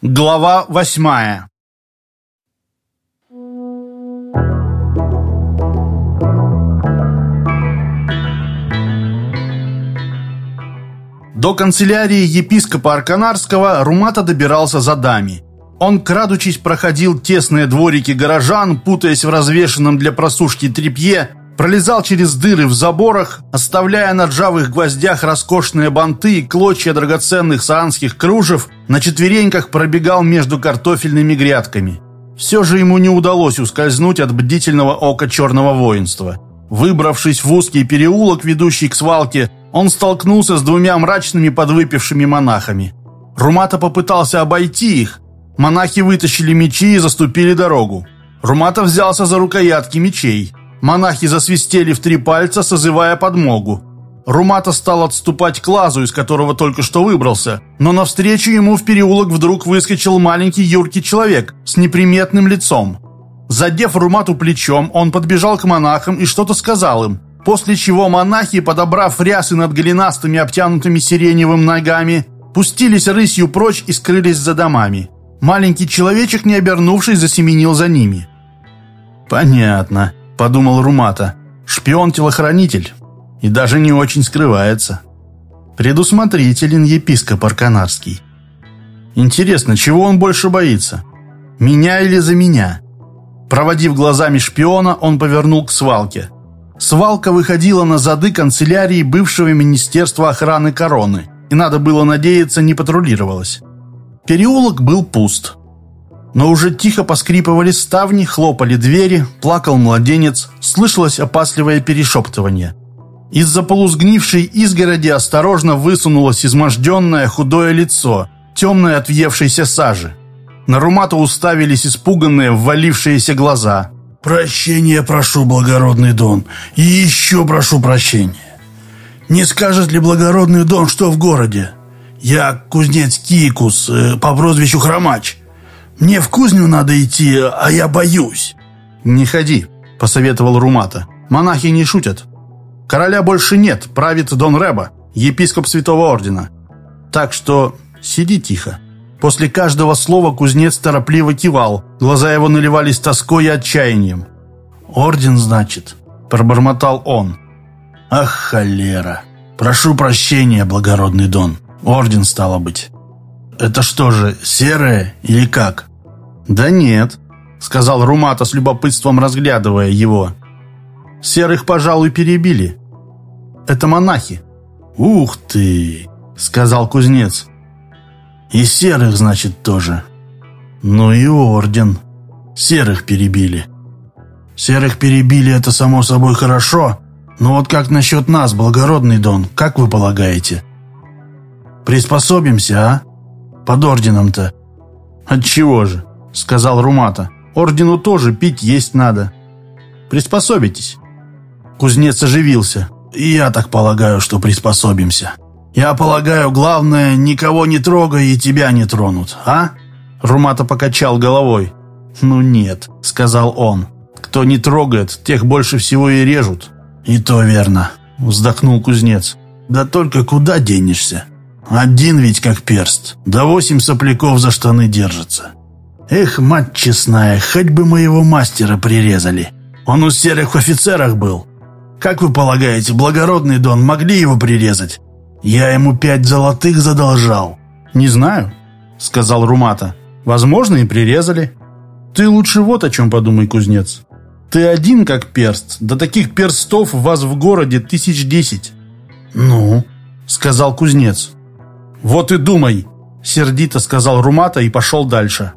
Глава восьмая До канцелярии епископа Арканарского Румата добирался за дами. Он, крадучись, проходил тесные дворики горожан, путаясь в развешенном для просушки тряпье, пролезал через дыры в заборах, оставляя на ржавых гвоздях роскошные банты и клочья драгоценных саанских кружев, на четвереньках пробегал между картофельными грядками. Все же ему не удалось ускользнуть от бдительного ока черного воинства. Выбравшись в узкий переулок, ведущий к свалке, он столкнулся с двумя мрачными подвыпившими монахами. Румата попытался обойти их. Монахи вытащили мечи и заступили дорогу. Румата взялся за рукоятки мечей. Монахи засвистели в три пальца, созывая подмогу. Румата стал отступать к лазу, из которого только что выбрался, но навстречу ему в переулок вдруг выскочил маленький юркий человек с неприметным лицом. Задев Румату плечом, он подбежал к монахам и что-то сказал им, после чего монахи, подобрав рясы над голенастыми, обтянутыми сиреневым ногами, пустились рысью прочь и скрылись за домами. Маленький человечек, не обернувшись, засеменил за ними. «Понятно», подумал Румата. Шпион-телохранитель. И даже не очень скрывается. Предусмотрителен епископ Арканарский. Интересно, чего он больше боится? Меня или за меня? Проводив глазами шпиона, он повернул к свалке. Свалка выходила на зады канцелярии бывшего Министерства охраны короны, и надо было надеяться, не патрулировалась. Переулок был пуст но уже тихо поскрипывали ставни, хлопали двери, плакал младенец, слышалось опасливое перешептывание. Из-за полузгнившей изгороди осторожно высунулось изможденное худое лицо, темное от въевшейся сажи. На Румата уставились испуганные, ввалившиеся глаза. «Прощения прошу, благородный Дон, и еще прошу прощения. Не скажет ли благородный Дон, что в городе? Я кузнец Кикус, э, по прозвищу Хромач. Мне в кузню надо идти, а я боюсь». «Не ходи», — посоветовал Румата. «Монахи не шутят. Короля больше нет, правит Дон Реба, епископ Святого Ордена. Так что сиди тихо». После каждого слова кузнец торопливо кивал, глаза его наливались тоской и отчаянием. «Орден, значит?» – пробормотал он. «Ах, холера! Прошу прощения, благородный Дон. Орден, стало быть. Это что же, серое или как?» «Да нет», — сказал Румата с любопытством разглядывая его. «Серых, пожалуй, перебили. Это монахи». «Ух ты!» — сказал кузнец. «И серых, значит, тоже. Ну и орден. Серых перебили. Серых перебили, это само собой хорошо, но вот как насчет нас, благородный Дон, как вы полагаете? Приспособимся, а? Под орденом-то». «Отчего же? — сказал Румата. «Ордену тоже пить есть надо. Приспособитесь». Кузнец оживился. «И я так полагаю, что приспособимся. Я полагаю, главное, никого не трогай и тебя не тронут, а?» Румата покачал головой. «Ну нет», — сказал он. «Кто не трогает, тех больше всего и режут». «И то верно», — вздохнул кузнец. «Да только куда денешься? Один ведь как перст, да восемь сопляков за штаны держится. Эх, мать честная, хоть бы моего мастера прирезали. Он у серых офицерах был. Как вы полагаете, благородный Дон могли его прирезать? Я ему пять золотых задолжал. Не знаю, сказал Румата. Возможно, и прирезали. Ты лучше вот о чем подумай, кузнец. Ты один как перст, да таких перстов у вас в городе тысяч десять. Ну, сказал кузнец. Вот и думай, сердито сказал Румата и пошел дальше.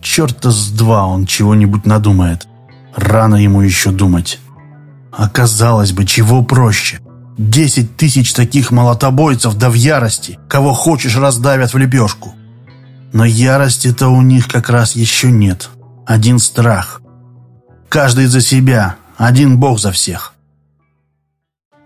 Черта с два он чего-нибудь надумает. Рано ему еще думать. Оказалось бы, чего проще. Десять тысяч таких молотобойцев, да в ярости. Кого хочешь, раздавят в лепешку. Но ярости-то у них как раз еще нет. Один страх. Каждый за себя, один бог за всех.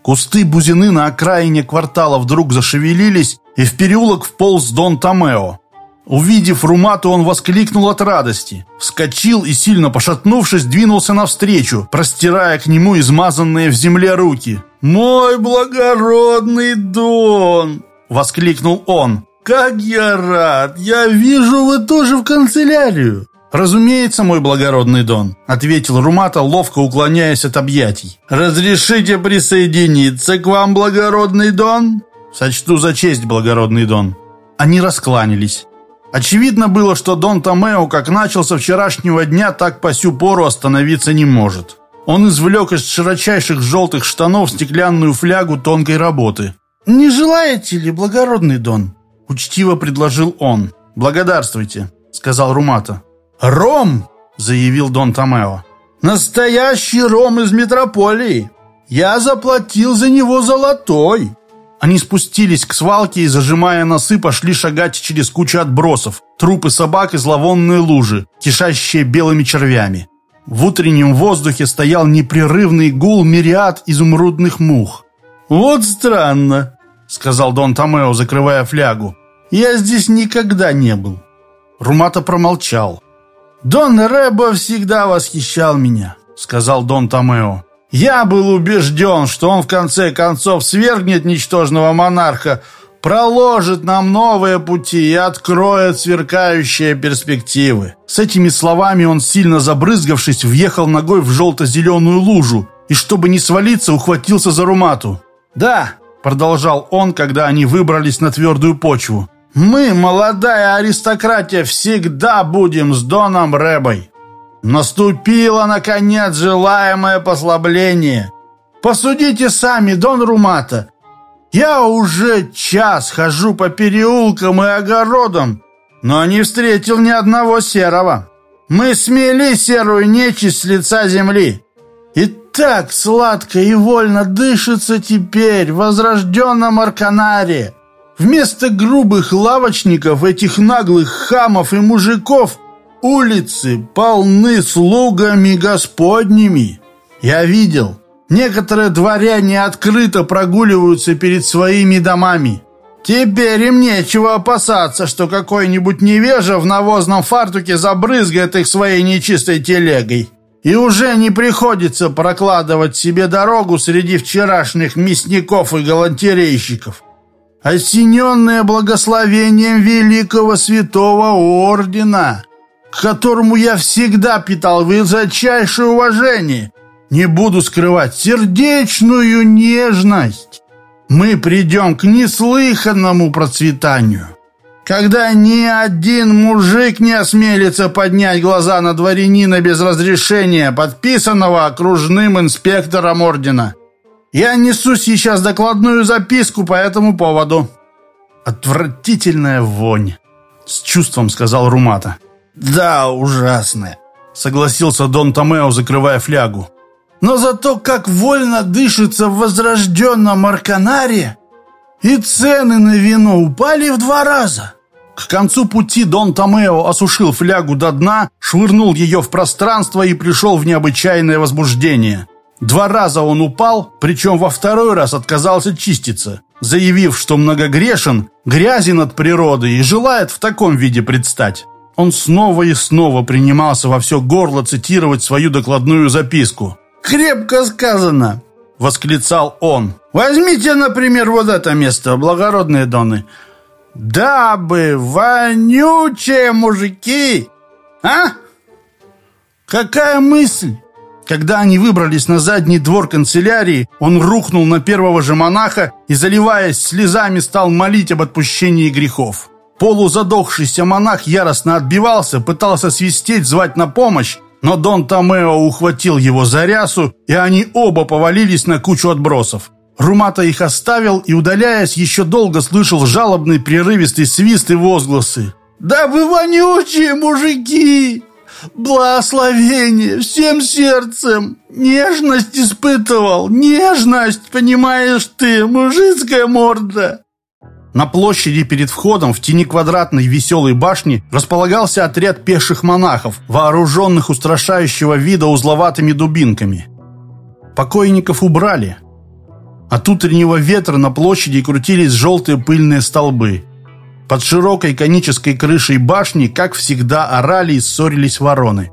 Кусты бузины на окраине квартала вдруг зашевелились, и в переулок вполз Дон Томео. Увидев Румату, он воскликнул от радости. Вскочил и, сильно пошатнувшись, двинулся навстречу, простирая к нему измазанные в земле руки. «Мой благородный Дон!» — воскликнул он. «Как я рад! Я вижу, вы тоже в канцелярию!» «Разумеется, мой благородный Дон», — ответил Румата, ловко уклоняясь от объятий. «Разрешите присоединиться к вам, благородный Дон?» «Сочту за честь, благородный Дон». Они раскланялись. Очевидно было, что Дон Томео, как начал со вчерашнего дня, так по сю пору остановиться не может. Он извлек из широчайших желтых штанов стеклянную флягу тонкой работы. «Не желаете ли, благородный Дон?» — учтиво предложил он. «Благодарствуйте», — сказал Румата. «Ром!» — заявил Дон Томео. «Настоящий ром из метрополии! Я заплатил за него золотой!» Они спустились к свалке и, зажимая носы, пошли шагать через кучу отбросов, трупы собак и зловонные лужи, кишащие белыми червями. В утреннем воздухе стоял непрерывный гул мириад изумрудных мух. «Вот странно», — сказал Дон Томео, закрывая флягу. «Я здесь никогда не был». Румата промолчал. «Дон Рэбо всегда восхищал меня», — сказал Дон Томео. «Я был убежден, что он в конце концов свергнет ничтожного монарха, проложит нам новые пути и откроет сверкающие перспективы». С этими словами он, сильно забрызгавшись, въехал ногой в желто-зеленую лужу и, чтобы не свалиться, ухватился за Румату. «Да», — продолжал он, когда они выбрались на твердую почву, мы, молодая аристократия, всегда будем с Доном Рэбой. Наступило, наконец, желаемое послабление. Посудите сами, Дон Румата. Я уже час хожу по переулкам и огородам, но не встретил ни одного серого. Мы смели серую нечисть с лица земли. И так сладко и вольно дышится теперь в возрожденном Арканаре. Вместо грубых лавочников, этих наглых хамов и мужиков, улицы полны слугами господними. Я видел, некоторые дворяне открыто прогуливаются перед своими домами. Теперь им нечего опасаться, что какой-нибудь невежа в навозном фартуке забрызгает их своей нечистой телегой. И уже не приходится прокладывать себе дорогу среди вчерашних мясников и галантерейщиков осененное благословением великого святого ордена, которому я всегда питал высочайшее уважение, не буду скрывать сердечную нежность. Мы придем к неслыханному процветанию, когда ни один мужик не осмелится поднять глаза на дворянина без разрешения, подписанного окружным инспектором ордена. Я несу сейчас докладную записку по этому поводу». «Отвратительная вонь», — с чувством сказал Румата. «Да, ужасная», — согласился Дон Томео, закрывая флягу. «Но зато как вольно дышится в возрожденном Арканаре, и цены на вино упали в два раза». К концу пути Дон Томео осушил флягу до дна, швырнул ее в пространство и пришел в необычайное возбуждение. Два раза он упал, причем во второй раз отказался чиститься, заявив, что многогрешен, грязен от природы и желает в таком виде предстать. Он снова и снова принимался во все горло цитировать свою докладную записку. «Крепко сказано!» — восклицал он. «Возьмите, например, вот это место, благородные доны. Дабы вонючие мужики! А? Какая мысль! Когда они выбрались на задний двор канцелярии, он рухнул на первого же монаха и, заливаясь слезами, стал молить об отпущении грехов. Полузадохшийся монах яростно отбивался, пытался свистеть, звать на помощь, но Дон Томео ухватил его за рясу, и они оба повалились на кучу отбросов. Румата их оставил и, удаляясь, еще долго слышал жалобный прерывистый свист и возгласы. «Да вы вонючие мужики!» Благословение всем сердцем. Нежность испытывал. Нежность, понимаешь ты, мужицкая морда. На площади перед входом в тени квадратной веселой башни располагался отряд пеших монахов, вооруженных устрашающего вида узловатыми дубинками. Покойников убрали. От утреннего ветра на площади крутились желтые пыльные столбы. Под широкой конической крышей башни, как всегда, орали и ссорились вороны.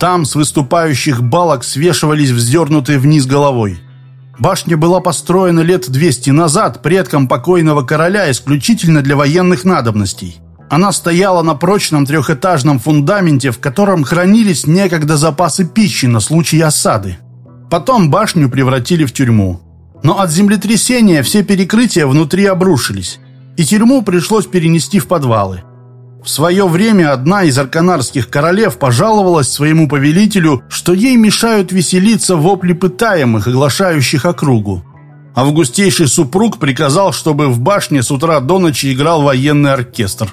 Там с выступающих балок свешивались вздернутые вниз головой. Башня была построена лет 200 назад предком покойного короля исключительно для военных надобностей. Она стояла на прочном трехэтажном фундаменте, в котором хранились некогда запасы пищи на случай осады. Потом башню превратили в тюрьму. Но от землетрясения все перекрытия внутри обрушились, и тюрьму пришлось перенести в подвалы. В свое время одна из арканарских королев пожаловалась своему повелителю, что ей мешают веселиться вопли пытаемых, оглашающих округу. Августейший супруг приказал, чтобы в башне с утра до ночи играл военный оркестр.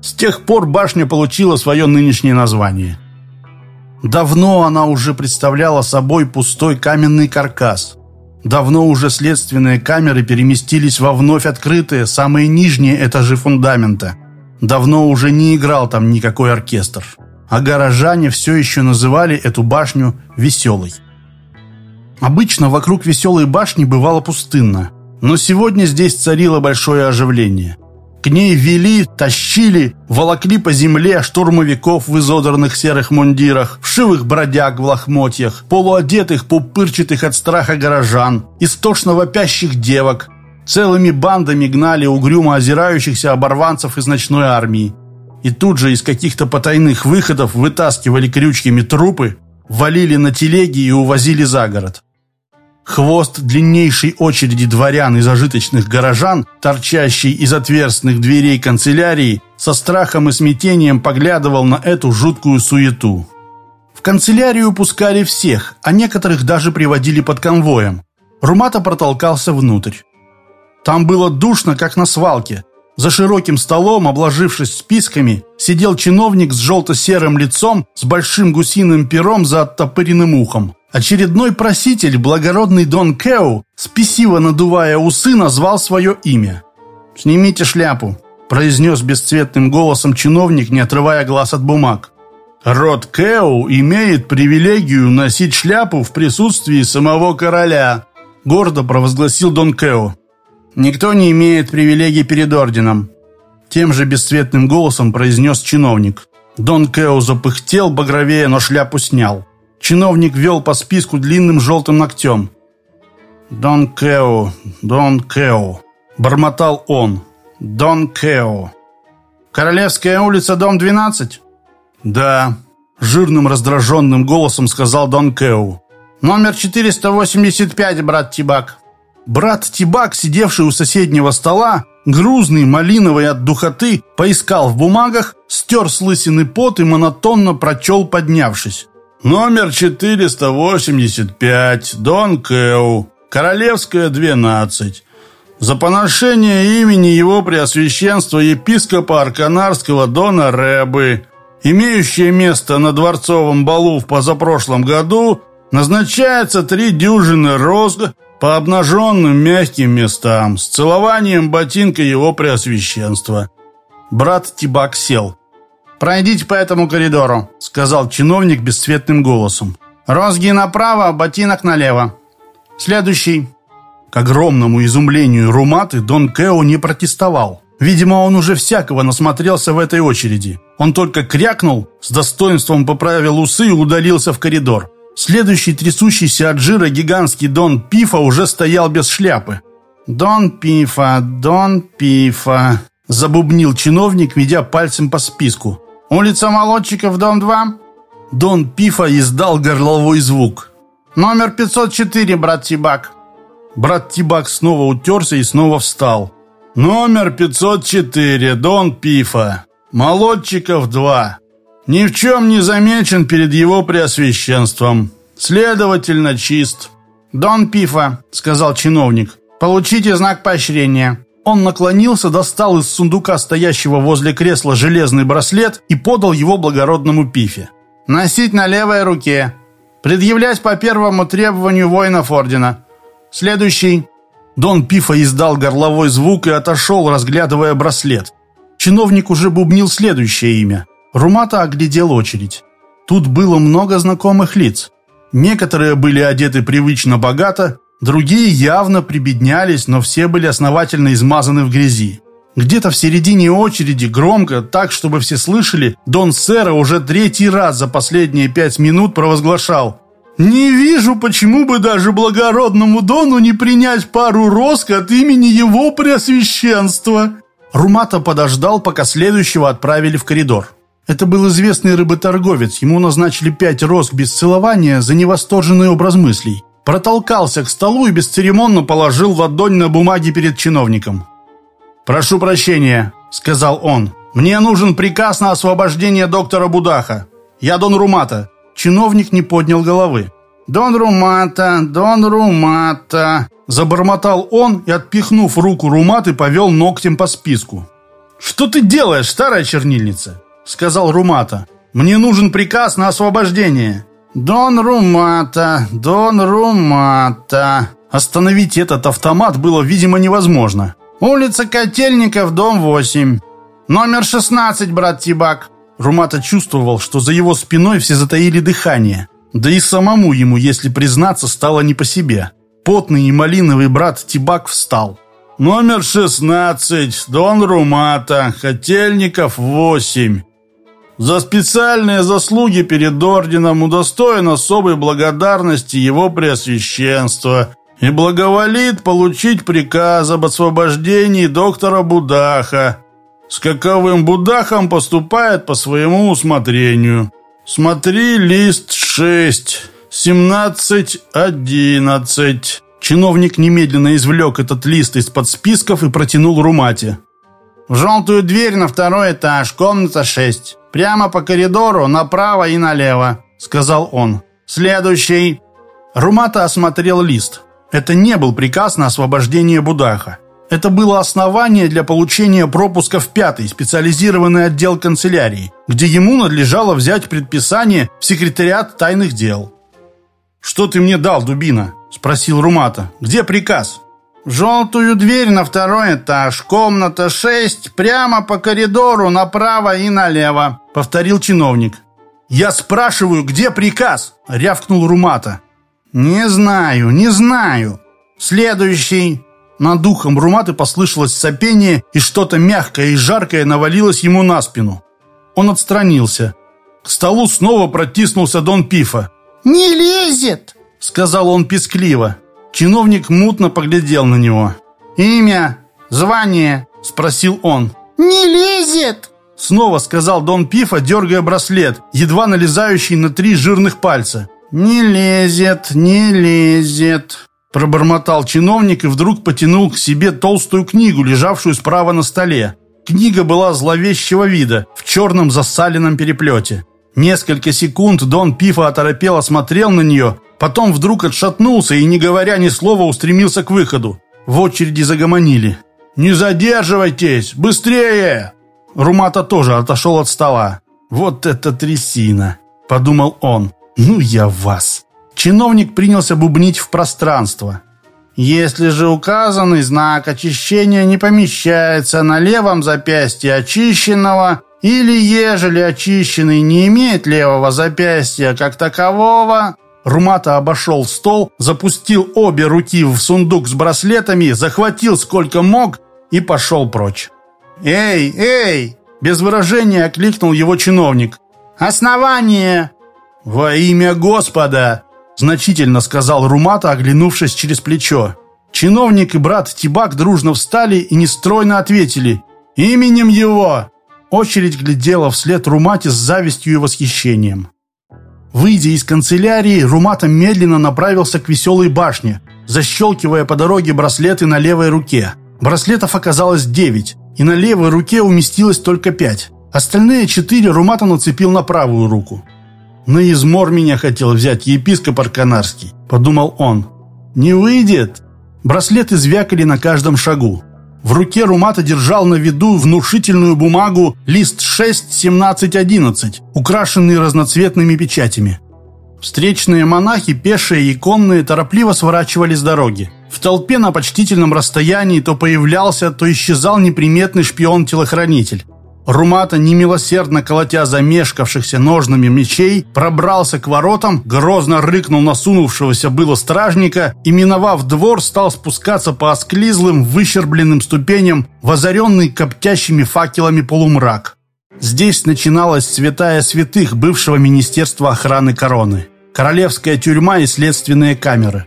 С тех пор башня получила свое нынешнее название. Давно она уже представляла собой пустой каменный каркас. Давно уже следственные камеры переместились во вновь открытые, самые нижние этажи фундамента – Давно уже не играл там никакой оркестр. А горожане все еще называли эту башню «веселой». Обычно вокруг веселой башни бывало пустынно. Но сегодня здесь царило большое оживление. К ней вели, тащили, волокли по земле штурмовиков в изодранных серых мундирах, вшивых бродяг в лохмотьях, полуодетых, пупырчатых от страха горожан, истошно вопящих девок, Целыми бандами гнали угрюмо озирающихся оборванцев из ночной армии. И тут же из каких-то потайных выходов вытаскивали крючками трупы, валили на телеги и увозили за город. Хвост длиннейшей очереди дворян и зажиточных горожан, торчащий из отверстных дверей канцелярии, со страхом и смятением поглядывал на эту жуткую суету. В канцелярию пускали всех, а некоторых даже приводили под конвоем. Румата протолкался внутрь. Там было душно, как на свалке. За широким столом, обложившись списками, сидел чиновник с желто-серым лицом, с большим гусиным пером за оттопыренным ухом. Очередной проситель, благородный Дон Кеу, спесиво надувая усы, назвал свое имя. «Снимите шляпу», – произнес бесцветным голосом чиновник, не отрывая глаз от бумаг. «Род Кеу имеет привилегию носить шляпу в присутствии самого короля», – гордо провозгласил Дон Кеу. Никто не имеет привилегий перед орденом. Тем же бесцветным голосом произнес чиновник. Дон Кео запыхтел багровее, но шляпу снял. Чиновник вел по списку длинным желтым ногтем. «Дон Кео, Дон Кео», — бормотал он. «Дон Кео». «Королевская улица, дом 12?» «Да», — жирным раздраженным голосом сказал Дон Кео. «Номер 485, брат Тибак». Брат Тибак, сидевший у соседнего стола, грузный, малиновый от духоты, поискал в бумагах, стер с лысины пот и монотонно прочел, поднявшись. «Номер 485, Дон Кэу, Королевская, 12. За поношение имени его преосвященства епископа Арканарского Дона Рэбы, имеющее место на дворцовом балу в позапрошлом году, назначается три дюжины розг по обнаженным мягким местам, с целованием ботинка его преосвященства. Брат Тибак сел. «Пройдите по этому коридору», — сказал чиновник бесцветным голосом. «Розги направо, ботинок налево. Следующий». К огромному изумлению Руматы Дон Кео не протестовал. Видимо, он уже всякого насмотрелся в этой очереди. Он только крякнул, с достоинством поправил усы и удалился в коридор. Следующий трясущийся от жира гигантский Дон Пифа уже стоял без шляпы. «Дон Пифа, Дон Пифа», – забубнил чиновник, ведя пальцем по списку. «Улица Молодчиков, дом 2?» Дон Пифа издал горловой звук. «Номер 504, брат Тибак». Брат Тибак снова утерся и снова встал. «Номер 504, Дон Пифа. Молодчиков 2 ни в чем не замечен перед его преосвященством. Следовательно, чист. «Дон Пифа», — сказал чиновник, — «получите знак поощрения». Он наклонился, достал из сундука, стоящего возле кресла, железный браслет и подал его благородному Пифе. «Носить на левой руке. Предъявлять по первому требованию воинов ордена. Следующий». Дон Пифа издал горловой звук и отошел, разглядывая браслет. Чиновник уже бубнил следующее имя. Румата оглядел очередь. Тут было много знакомых лиц. Некоторые были одеты привычно богато, другие явно прибеднялись, но все были основательно измазаны в грязи. Где-то в середине очереди, громко, так, чтобы все слышали, Дон Сера уже третий раз за последние пять минут провозглашал Не вижу, почему бы даже благородному Дону не принять пару роск от имени его преосвященства. Румата подождал, пока следующего отправили в коридор. Это был известный рыботорговец, ему назначили пять роск без целования за невосторженный образ мыслей. Протолкался к столу и бесцеремонно положил ладонь на бумаге перед чиновником. «Прошу прощения», — сказал он. «Мне нужен приказ на освобождение доктора Будаха. Я Дон Румата». Чиновник не поднял головы. «Дон Румата, Дон Румата», — забормотал он и, отпихнув руку Руматы, повел ногтем по списку. «Что ты делаешь, старая чернильница?» — сказал Румата. «Мне нужен приказ на освобождение». «Дон Румата, Дон Румата...» Остановить этот автомат было, видимо, невозможно. «Улица Котельников, дом 8. Номер 16, брат Тибак». Румата чувствовал, что за его спиной все затаили дыхание. Да и самому ему, если признаться, стало не по себе. Потный и малиновый брат Тибак встал. «Номер 16, Дон Румата, Котельников, 8. За специальные заслуги перед орденом удостоен особой благодарности его преосвященства и благоволит получить приказ об освобождении доктора Будаха. С каковым Будахом поступает по своему усмотрению. Смотри лист 6, 17, 11. Чиновник немедленно извлек этот лист из-под списков и протянул Румате. «В желтую дверь на второй этаж, комната 6. Прямо по коридору, направо и налево», — сказал он. «Следующий». Румата осмотрел лист. Это не был приказ на освобождение Будаха. Это было основание для получения пропуска в пятый специализированный отдел канцелярии, где ему надлежало взять предписание в секретариат тайных дел. «Что ты мне дал, дубина?» – спросил Румата. «Где приказ?» «Желтую дверь на второй этаж, комната 6, прямо по коридору направо и налево», — повторил чиновник. «Я спрашиваю, где приказ?» — рявкнул Румата. «Не знаю, не знаю. Следующий». Над духом Руматы послышалось сопение, и что-то мягкое и жаркое навалилось ему на спину. Он отстранился. К столу снова протиснулся Дон Пифа. «Не лезет!» — сказал он пескливо. Чиновник мутно поглядел на него. «Имя? Звание?» – спросил он. «Не лезет!» Снова сказал Дон Пифа, дергая браслет, едва налезающий на три жирных пальца. «Не лезет, не лезет!» Пробормотал чиновник и вдруг потянул к себе толстую книгу, лежавшую справа на столе. Книга была зловещего вида, в черном засаленном переплете. Несколько секунд Дон Пифа оторопело смотрел на нее, Потом вдруг отшатнулся и, не говоря ни слова, устремился к выходу. В очереди загомонили. «Не задерживайтесь! Быстрее!» Румата тоже отошел от стола. «Вот это трясина!» – подумал он. «Ну я вас!» Чиновник принялся бубнить в пространство. «Если же указанный знак очищения не помещается на левом запястье очищенного, или ежели очищенный не имеет левого запястья как такового, Румата обошел стол, запустил обе руки в сундук с браслетами, захватил сколько мог и пошел прочь. «Эй, эй!» – без выражения окликнул его чиновник. «Основание!» «Во имя Господа!» – значительно сказал Румата, оглянувшись через плечо. Чиновник и брат Тибак дружно встали и нестройно ответили «Именем его!» Очередь глядела вслед Румате с завистью и восхищением. Выйдя из канцелярии, Румата медленно направился к веселой башне, защелкивая по дороге браслеты на левой руке. Браслетов оказалось девять, и на левой руке уместилось только пять. Остальные четыре Румата нацепил на правую руку. «На измор меня хотел взять епископ Арканарский», — подумал он. «Не выйдет!» Браслеты звякали на каждом шагу. В руке Румата держал на виду внушительную бумагу лист 6-17-11, украшенный разноцветными печатями. Встречные монахи, пешие и конные торопливо сворачивали с дороги. В толпе на почтительном расстоянии то появлялся, то исчезал неприметный шпион-телохранитель. Румата, немилосердно колотя замешкавшихся ножными мечей, пробрался к воротам, грозно рыкнул насунувшегося было стражника и, миновав двор, стал спускаться по осклизлым, выщербленным ступеням в коптящими факелами полумрак. Здесь начиналась святая святых бывшего Министерства охраны короны. королевская тюрьма и следственные камеры.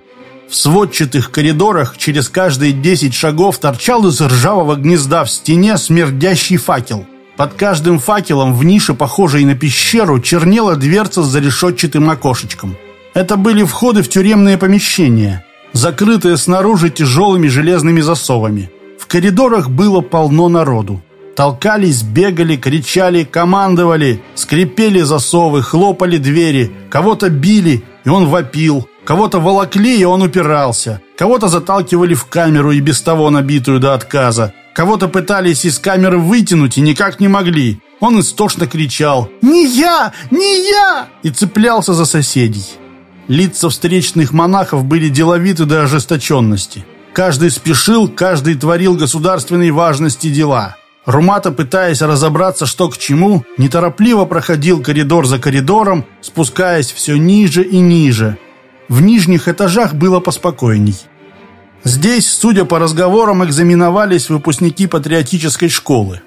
В сводчатых коридорах через каждые 10 шагов торчал из ржавого гнезда в стене смердящий факел. Под каждым факелом в нише, похожей на пещеру, чернела дверца с зарешетчатым окошечком. Это были входы в тюремные помещения, закрытые снаружи тяжелыми железными засовами. В коридорах было полно народу. Толкались, бегали, кричали, командовали, скрипели засовы, хлопали двери, кого-то били, и он вопил, кого-то волокли, и он упирался, кого-то заталкивали в камеру и без того набитую до отказа, кого-то пытались из камеры вытянуть и никак не могли. Он истошно кричал «Не я! Не я!» и цеплялся за соседей. Лица встречных монахов были деловиты до ожесточенности. Каждый спешил, каждый творил государственной важности дела. Румата, пытаясь разобраться, что к чему, неторопливо проходил коридор за коридором, спускаясь все ниже и ниже. В нижних этажах было поспокойней. Здесь, судя по разговорам, экзаменовались выпускники патриотической школы.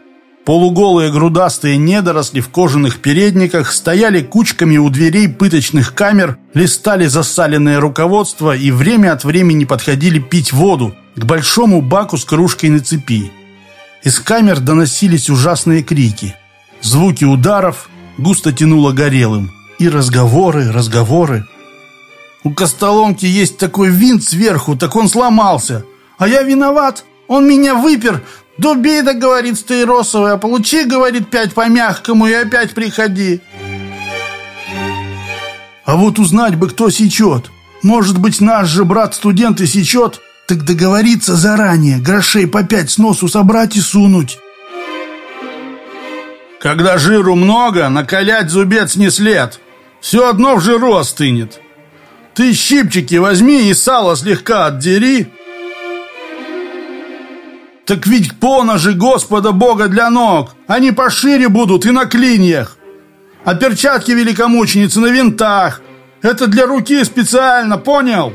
Полуголые грудастые недоросли в кожаных передниках стояли кучками у дверей пыточных камер, листали засаленное руководство и время от времени подходили пить воду к большому баку с кружкой на цепи. Из камер доносились ужасные крики. Звуки ударов густо тянуло горелым. И разговоры, разговоры. У Костоломки есть такой винт сверху, так он сломался. А я виноват. Он меня выпер. Дубей, да говорит Стаиросовый, а получи, говорит, пять по-мягкому и опять приходи. А вот узнать бы, кто сечет. Может быть, наш же брат-студент и сечет? Так договориться заранее, грошей по пять с носу собрать и сунуть. Когда жиру много, накалять зубец не след. Все одно в жиру остынет. Ты щипчики возьми и сало слегка отдери. Так ведь поножи Господа Бога для ног. Они пошире будут и на клиньях. А перчатки великомученицы на винтах. Это для руки специально, понял?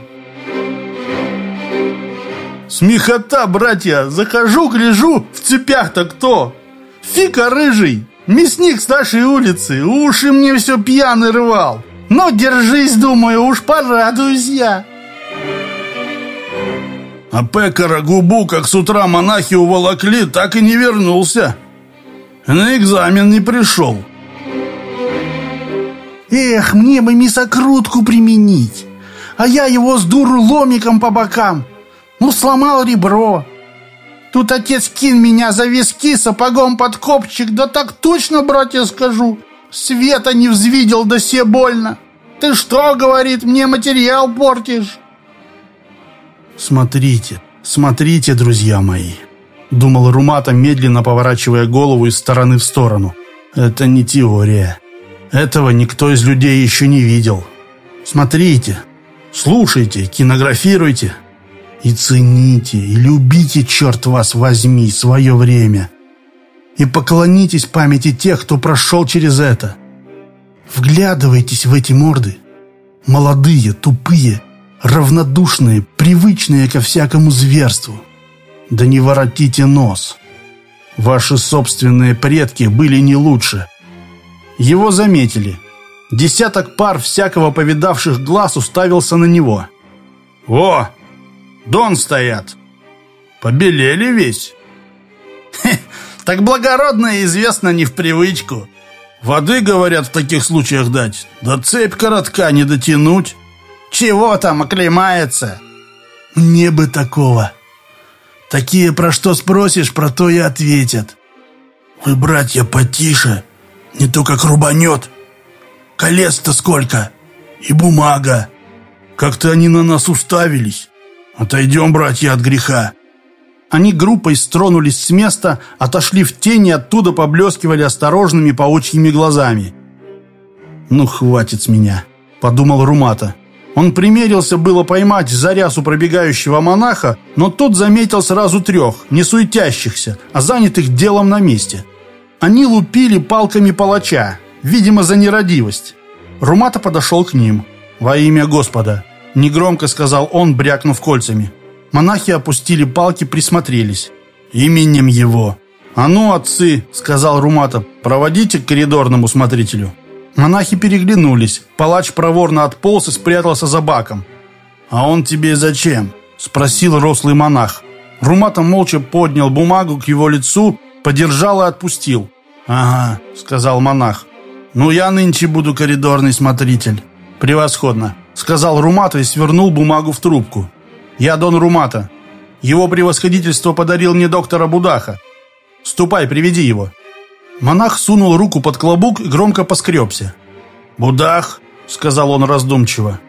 Смехота, братья, захожу, гляжу, в цепях-то кто? Фика рыжий, мясник с нашей улицы, уши мне все пьяный рвал. Но держись, думаю, уж порадуюсь я. А пекара губу, как с утра монахи уволокли, так и не вернулся. На экзамен не пришел. Эх, мне бы мясокрутку применить. А я его с дуру ломиком по бокам. Ну, сломал ребро. Тут отец Кин меня за виски сапогом под копчик. Да так точно, братья, скажу. Света не взвидел, да все больно. Ты что, говорит, мне материал портишь? Смотрите, смотрите, друзья мои. Думал Румата, медленно поворачивая голову из стороны в сторону. Это не теория. Этого никто из людей еще не видел. Смотрите, слушайте, кинографируйте. И цените, и любите, черт вас возьми, свое время. И поклонитесь памяти тех, кто прошел через это. Вглядывайтесь в эти морды. Молодые, тупые, равнодушные, привычные ко всякому зверству. Да не воротите нос. Ваши собственные предки были не лучше. Его заметили. Десяток пар всякого повидавших глаз уставился на него. «О, Дон стоят. Побелели весь. Хе, так благородно и известно не в привычку. Воды, говорят, в таких случаях дать. Да цепь коротка не дотянуть. Чего там оклемается? Не бы такого. Такие про что спросишь, про то и ответят. Вы, братья, потише. Не то как рубанет. Колец-то сколько. И бумага. Как-то они на нас уставились. «Отойдем, братья, от греха!» Они группой стронулись с места, отошли в тени, оттуда поблескивали осторожными паучьими глазами. «Ну, хватит с меня», — подумал Румата. Он примерился было поймать зарясу пробегающего монаха, но тот заметил сразу трех, не суетящихся, а занятых делом на месте. Они лупили палками палача, видимо, за нерадивость. Румата подошел к ним. «Во имя Господа!» Негромко сказал он, брякнув кольцами. Монахи опустили палки, присмотрелись. «Именем его!» «А ну, отцы!» — сказал Румата. «Проводите к коридорному смотрителю». Монахи переглянулись. Палач проворно отполз и спрятался за баком. «А он тебе зачем?» – спросил рослый монах. Румата молча поднял бумагу к его лицу, подержал и отпустил. «Ага», – сказал монах. «Ну, я нынче буду коридорный смотритель». «Превосходно», – сказал Румата и свернул бумагу в трубку. «Я Дон Румата. Его превосходительство подарил мне доктора Будаха. Ступай, приведи его». Монах сунул руку под клобук и громко поскребся. «Будах?» — сказал он раздумчиво.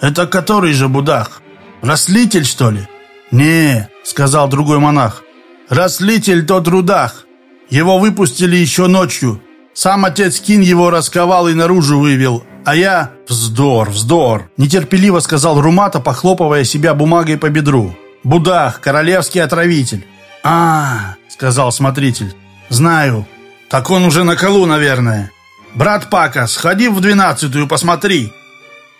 «Это который же Будах? Рослитель, что ли?» «Не», — сказал другой монах. «Рослитель тот Рудах. Его выпустили еще ночью. Сам отец Кин его расковал и наружу вывел. А я...» «Вздор, вздор!» — нетерпеливо сказал Румата, похлопывая себя бумагой по бедру. «Будах, королевский отравитель». «А, — сказал смотритель, — знаю, «Так он уже на колу, наверное. Брат Пака, сходи в двенадцатую, посмотри».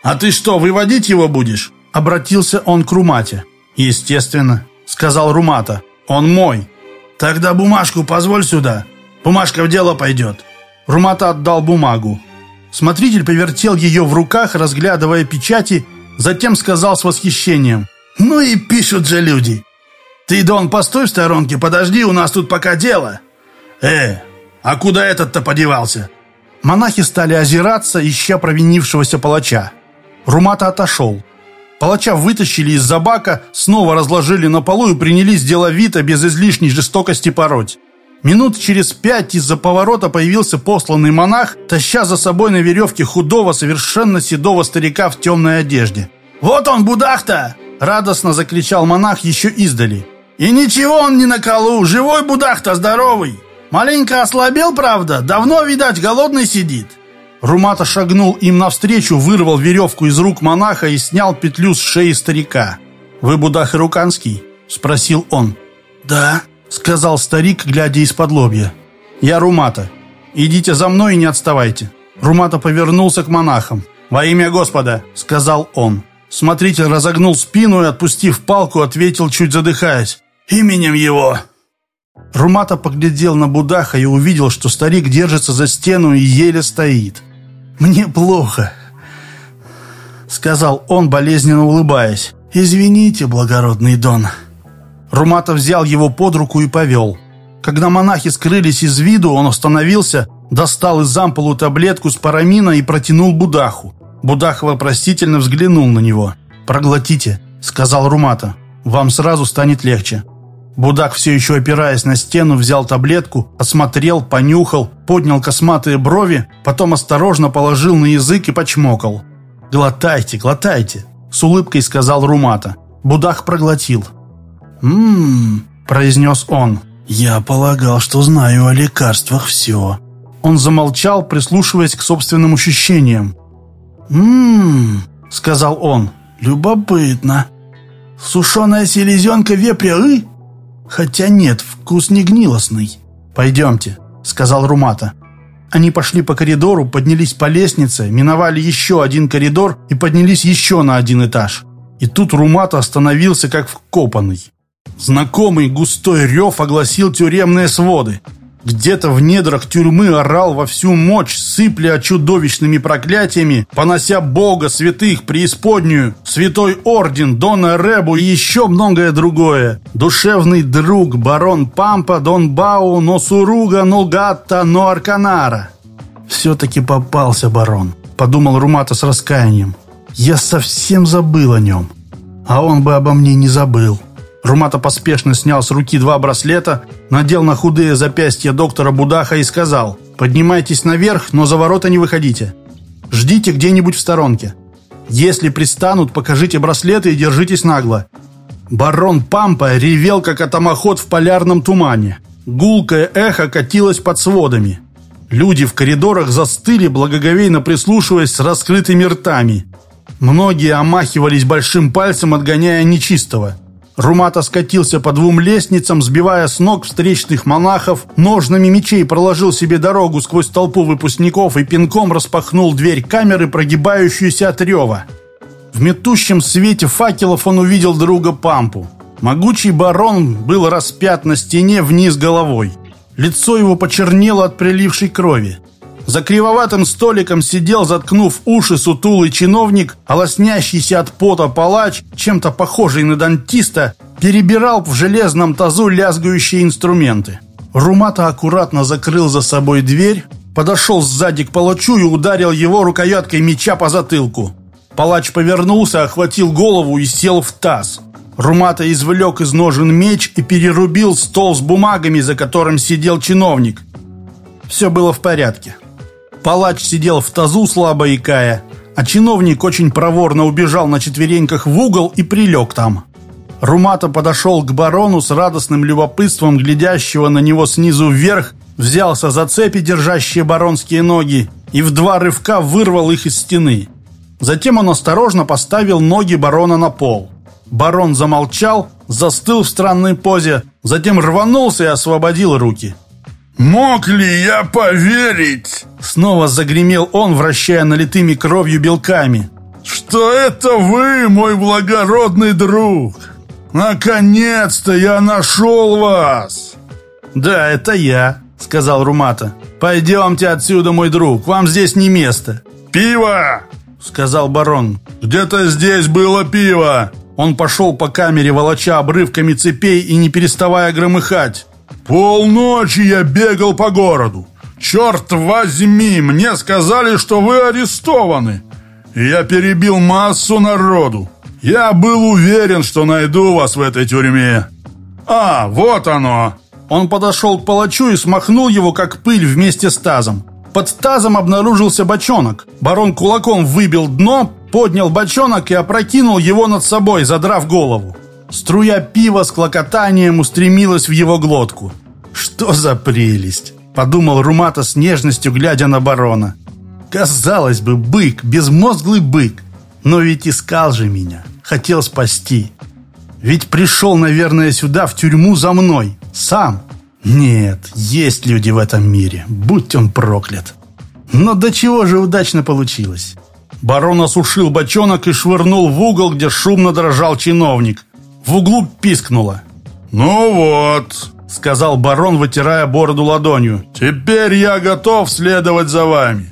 «А ты что, выводить его будешь?» Обратился он к Румате. «Естественно», — сказал Румата. «Он мой». «Тогда бумажку позволь сюда. Бумажка в дело пойдет». Румата отдал бумагу. Смотритель повертел ее в руках, разглядывая печати, затем сказал с восхищением. «Ну и пишут же люди. Ты, Дон, постой в сторонке, подожди, у нас тут пока дело». «Э, а куда этот-то подевался?» Монахи стали озираться, ища провинившегося палача. Румата отошел. Палача вытащили из-за бака, снова разложили на полу и принялись деловито, без излишней жестокости пороть. Минут через пять из-за поворота появился посланный монах, таща за собой на веревке худого, совершенно седого старика в темной одежде. «Вот он, будах-то!» — радостно закричал монах еще издали. «И ничего он не на колу, живой будах-то, здоровый!» Маленько ослабел, правда? Давно, видать, голодный сидит. Румата шагнул им навстречу, вырвал веревку из рук монаха и снял петлю с шеи старика. «Вы Будах Руканский?» – спросил он. «Да», – сказал старик, глядя из-под лобья. «Я Румата. Идите за мной и не отставайте». Румата повернулся к монахам. «Во имя Господа!» – сказал он. Смотритель разогнул спину и, отпустив палку, ответил, чуть задыхаясь. «Именем его!» Румата поглядел на Будаха и увидел, что старик держится за стену и еле стоит. «Мне плохо», — сказал он, болезненно улыбаясь. «Извините, благородный Дон». Румата взял его под руку и повел. Когда монахи скрылись из виду, он остановился, достал из замполу таблетку с парамина и протянул Будаху. Будах вопросительно взглянул на него. «Проглотите», — сказал Румата. «Вам сразу станет легче». Будак, все еще опираясь на стену, взял таблетку, осмотрел, понюхал, поднял косматые брови, потом осторожно положил на язык и почмокал. «Глотайте, глотайте», — с улыбкой сказал Румата. Будах проглотил. «М-м-м», произнес он. «Я полагал, что знаю о лекарствах все». Он замолчал, прислушиваясь к собственным ощущениям. «М-м-м», сказал он. «Любопытно. Сушеная селезенка вепря, и?» Хотя нет, вкус не гнилостный. «Пойдемте», — сказал Румата. Они пошли по коридору, поднялись по лестнице, миновали еще один коридор и поднялись еще на один этаж. И тут Румата остановился как вкопанный. Знакомый густой рев огласил тюремные своды. Где-то в недрах тюрьмы орал во всю мощь, сыпля чудовищными проклятиями, понося Бога, святых, преисподнюю, святой орден, Дона Ребу и еще многое другое. Душевный друг, барон Пампа, Дон Бау, Носуруга, Нолгатта, Ноарканара. «Все-таки попался барон», — подумал Румата с раскаянием. «Я совсем забыл о нем, а он бы обо мне не забыл». Румата поспешно снял с руки два браслета, надел на худые запястья доктора Будаха и сказал «Поднимайтесь наверх, но за ворота не выходите. Ждите где-нибудь в сторонке. Если пристанут, покажите браслеты и держитесь нагло». Барон Пампа ревел, как атомоход в полярном тумане. Гулкое эхо катилось под сводами. Люди в коридорах застыли, благоговейно прислушиваясь с раскрытыми ртами. Многие омахивались большим пальцем, отгоняя нечистого – Румата скатился по двум лестницам, сбивая с ног встречных монахов, ножными мечей проложил себе дорогу сквозь толпу выпускников и пинком распахнул дверь камеры, прогибающуюся от рева. В метущем свете факелов он увидел друга Пампу. Могучий барон был распят на стене вниз головой. Лицо его почернело от прилившей крови. За кривоватым столиком сидел, заткнув уши, сутулый чиновник, а лоснящийся от пота палач, чем-то похожий на дантиста, перебирал в железном тазу лязгающие инструменты. Румата аккуратно закрыл за собой дверь, подошел сзади к палачу и ударил его рукояткой меча по затылку. Палач повернулся, охватил голову и сел в таз. Румата извлек из ножен меч и перерубил стол с бумагами, за которым сидел чиновник. Все было в порядке. Палач сидел в тазу, слабо икая, а чиновник очень проворно убежал на четвереньках в угол и прилег там. Румата подошел к барону с радостным любопытством, глядящего на него снизу вверх, взялся за цепи, держащие баронские ноги, и в два рывка вырвал их из стены. Затем он осторожно поставил ноги барона на пол. Барон замолчал, застыл в странной позе, затем рванулся и освободил руки. «Мог ли я поверить?» Снова загремел он, вращая налитыми кровью белками. «Что это вы, мой благородный друг? Наконец-то я нашел вас!» «Да, это я», — сказал Румата. «Пойдемте отсюда, мой друг, вам здесь не место». «Пиво!» — сказал барон. «Где-то здесь было пиво!» Он пошел по камере, волоча обрывками цепей и не переставая громыхать. Полночи я бегал по городу. Черт возьми, мне сказали, что вы арестованы. Я перебил массу народу. Я был уверен, что найду вас в этой тюрьме. А, вот оно. Он подошел к палачу и смахнул его, как пыль, вместе с тазом. Под тазом обнаружился бочонок. Барон кулаком выбил дно, поднял бочонок и опрокинул его над собой, задрав голову. Струя пива с клокотанием устремилась в его глотку. «Что за прелесть!» – подумал Румата с нежностью, глядя на барона. «Казалось бы, бык, безмозглый бык, но ведь искал же меня, хотел спасти. Ведь пришел, наверное, сюда, в тюрьму за мной, сам. Нет, есть люди в этом мире, будь он проклят. Но до чего же удачно получилось?» Барон осушил бочонок и швырнул в угол, где шумно дрожал чиновник. В углу пискнуло. «Ну вот», — сказал барон, вытирая бороду ладонью. «Теперь я готов следовать за вами.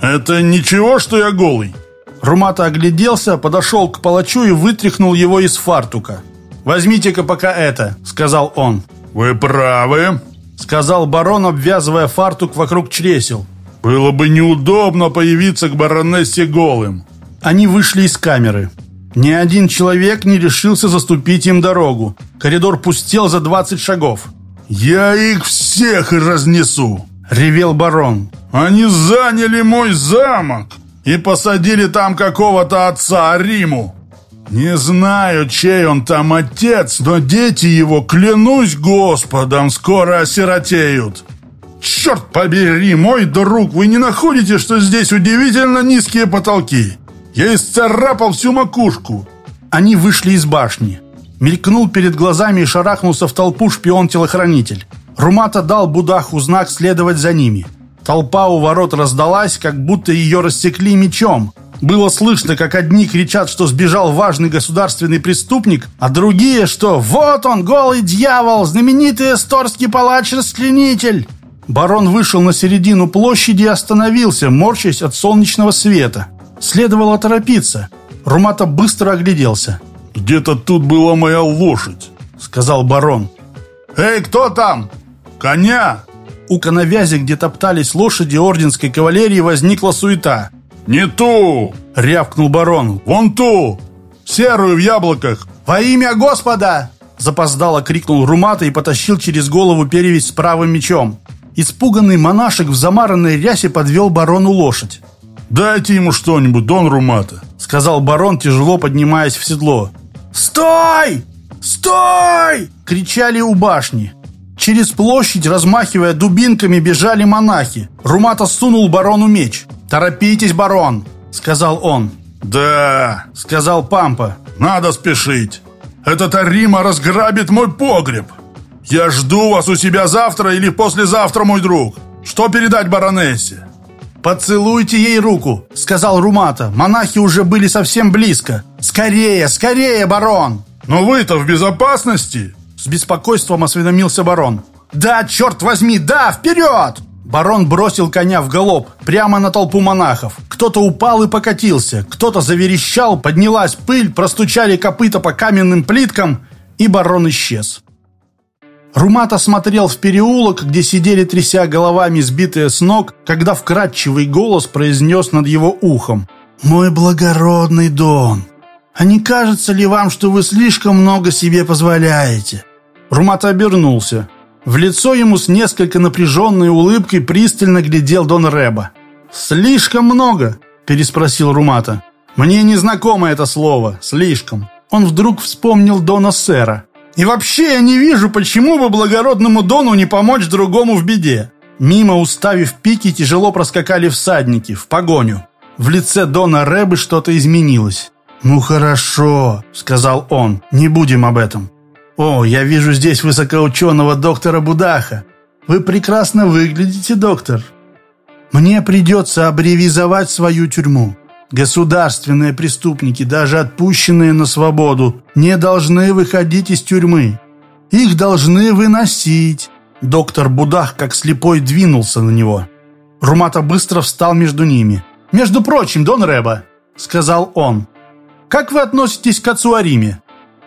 Это ничего, что я голый?» Румата огляделся, подошел к палачу и вытряхнул его из фартука. «Возьмите-ка пока это», — сказал он. «Вы правы», — сказал барон, обвязывая фартук вокруг чресел. «Было бы неудобно появиться к баронессе голым». Они вышли из камеры. Ни один человек не решился заступить им дорогу. Коридор пустел за 20 шагов. «Я их всех разнесу!» — ревел барон. «Они заняли мой замок и посадили там какого-то отца Риму. Не знаю, чей он там отец, но дети его, клянусь Господом, скоро осиротеют. Черт побери, мой друг, вы не находите, что здесь удивительно низкие потолки?» Я исцарапал всю макушку. Они вышли из башни. Мелькнул перед глазами и шарахнулся в толпу шпион-телохранитель. Румата дал Будаху знак следовать за ними. Толпа у ворот раздалась, как будто ее рассекли мечом. Было слышно, как одни кричат, что сбежал важный государственный преступник, а другие, что «Вот он, голый дьявол, знаменитый эсторский палач-расчленитель!» Барон вышел на середину площади и остановился, морщась от солнечного света. Следовало торопиться. Румата быстро огляделся. «Где-то тут была моя лошадь», — сказал барон. «Эй, кто там? Коня!» У коновязи, где топтались лошади орденской кавалерии, возникла суета. «Не ту!» — рявкнул барон. «Вон ту! Серую в яблоках!» «Во имя Господа!» Запоздало крикнул Румата и потащил через голову перевязь с правым мечом. Испуганный монашек в замаранной рясе подвел барону лошадь. «Дайте ему что-нибудь, Дон Румата», — сказал барон, тяжело поднимаясь в седло. «Стой! Стой!» — кричали у башни. Через площадь, размахивая дубинками, бежали монахи. Румата сунул барону меч. «Торопитесь, барон!» — сказал он. «Да!» — сказал Пампа. «Надо спешить! Этот Арима разграбит мой погреб! Я жду вас у себя завтра или послезавтра, мой друг! Что передать баронессе?» «Поцелуйте ей руку», — сказал Румата. Монахи уже были совсем близко. «Скорее, скорее, барон!» «Но вы-то в безопасности?» С беспокойством осведомился барон. «Да, черт возьми, да, вперед!» Барон бросил коня в галоп, прямо на толпу монахов. Кто-то упал и покатился, кто-то заверещал, поднялась пыль, простучали копыта по каменным плиткам, и барон исчез. Румата смотрел в переулок, где сидели, тряся головами, сбитые с ног, когда вкрадчивый голос произнес над его ухом. «Мой благородный Дон, а не кажется ли вам, что вы слишком много себе позволяете?» Румата обернулся. В лицо ему с несколько напряженной улыбкой пристально глядел Дон Рэба. «Слишком много?» – переспросил Румата. «Мне не знакомо это слово. Слишком». Он вдруг вспомнил Дона Сера. «И вообще я не вижу, почему бы благородному Дону не помочь другому в беде». Мимо, уставив пики, тяжело проскакали всадники, в погоню. В лице Дона Рэбы что-то изменилось. «Ну хорошо», — сказал он, — «не будем об этом. «О, я вижу здесь высокоученого доктора Будаха. Вы прекрасно выглядите, доктор. Мне придется аббревизовать свою тюрьму. Государственные преступники, даже отпущенные на свободу, не должны выходить из тюрьмы. Их должны выносить». Доктор Будах, как слепой, двинулся на него. Румата быстро встал между ними. «Между прочим, Дон Рэба», — сказал он, — «как вы относитесь к отцу Ариме?»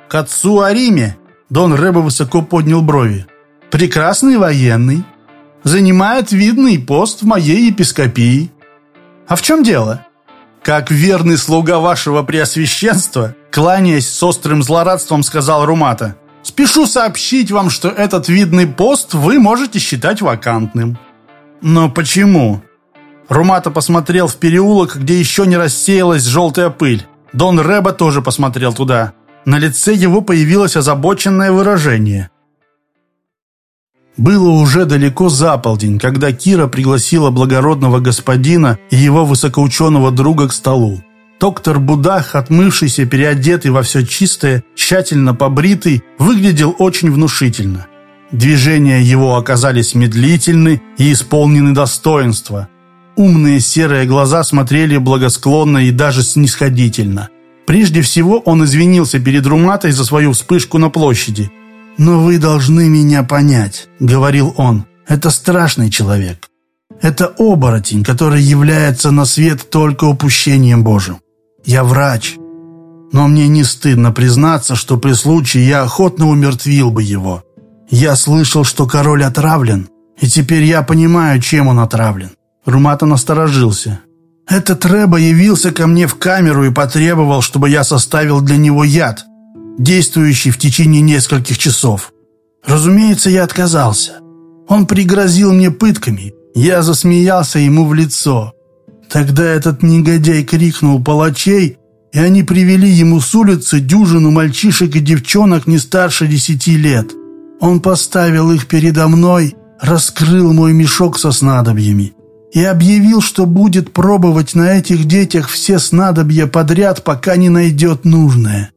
«К отцу Ариме?» Дон Рэба высоко поднял брови. «Прекрасный военный. Занимает видный пост в моей епископии. А в чем дело?» «Как верный слуга вашего преосвященства», кланяясь с острым злорадством, сказал Румата, «спешу сообщить вам, что этот видный пост вы можете считать вакантным». «Но почему?» Румата посмотрел в переулок, где еще не рассеялась желтая пыль. Дон Рэба тоже посмотрел туда. На лице его появилось озабоченное выражение. Было уже далеко за полдень, когда Кира пригласила благородного господина и его высокоученого друга к столу. Доктор Будах, отмывшийся, переодетый во все чистое, тщательно побритый, выглядел очень внушительно. Движения его оказались медлительны и исполнены достоинства. Умные серые глаза смотрели благосклонно и даже снисходительно. Прежде всего он извинился перед Руматой за свою вспышку на площади. «Но вы должны меня понять», — говорил он. «Это страшный человек. Это оборотень, который является на свет только упущением Божьим. Я врач, но мне не стыдно признаться, что при случае я охотно умертвил бы его. Я слышал, что король отравлен, и теперь я понимаю, чем он отравлен». Румата насторожился. Этот Рэба явился ко мне в камеру и потребовал, чтобы я составил для него яд, действующий в течение нескольких часов. Разумеется, я отказался. Он пригрозил мне пытками. Я засмеялся ему в лицо. Тогда этот негодяй крикнул палачей, и они привели ему с улицы дюжину мальчишек и девчонок не старше десяти лет. Он поставил их передо мной, раскрыл мой мешок со снадобьями и объявил, что будет пробовать на этих детях все снадобья подряд, пока не найдет нужное.